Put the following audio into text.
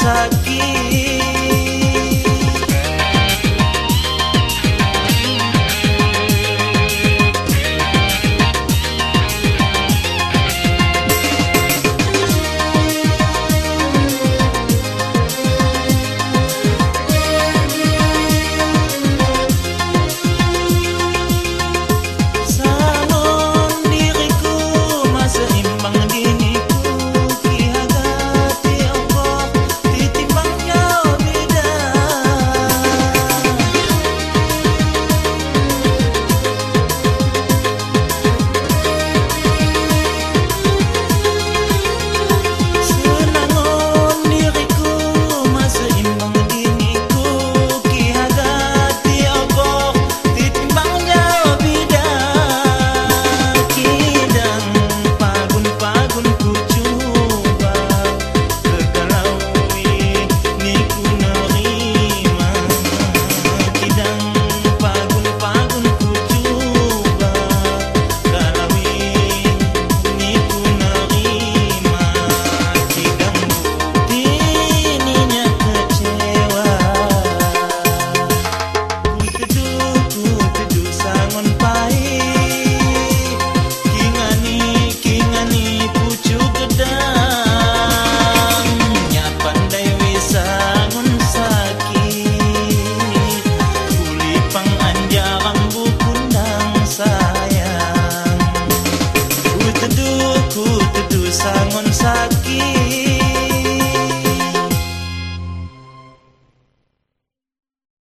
side pasan o